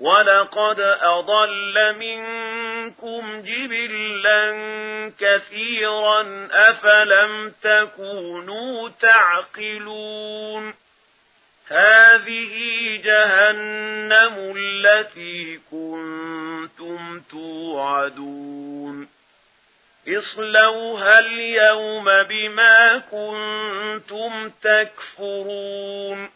وَلَقَدْ أَضَلَّ مِنكُمْ جِبِلًّا كَثِيرًا أَفَلَمْ تَكُونُوا تَعْقِلُونَ هَذِهِ جَهَنَّمُ الَّتِي كُنتُمْ تُوعَدُونَ اصْلَوْهَا الْيَوْمَ بِمَا كُنتُمْ تَكْفُرُونَ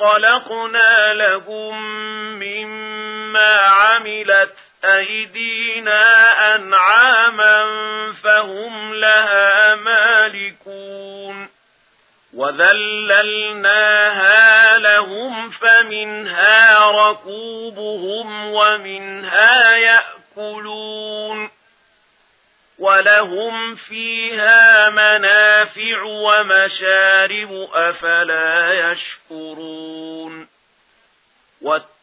خلقنا لهم مما عملت أيدينا أنعاما فهم لها مالكون وذللناها لهم فمنها ركوبهم ومنها يأكلون ولهم فيها منافع ومشارب أفلا يشكون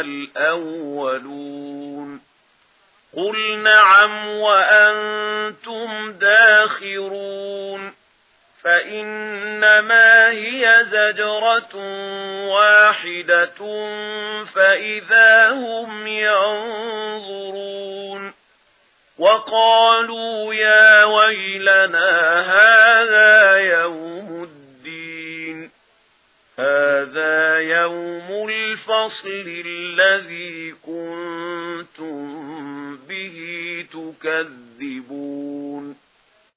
الأولون. قل نعم وأنتم داخرون. فإنما هي زجرة واحدة فإذا هم ينظرون. وقالوا يا ويلنا الْفَصْلِ الَّذِي كُنْتُمْ بِهِ تُكَذِّبُونَ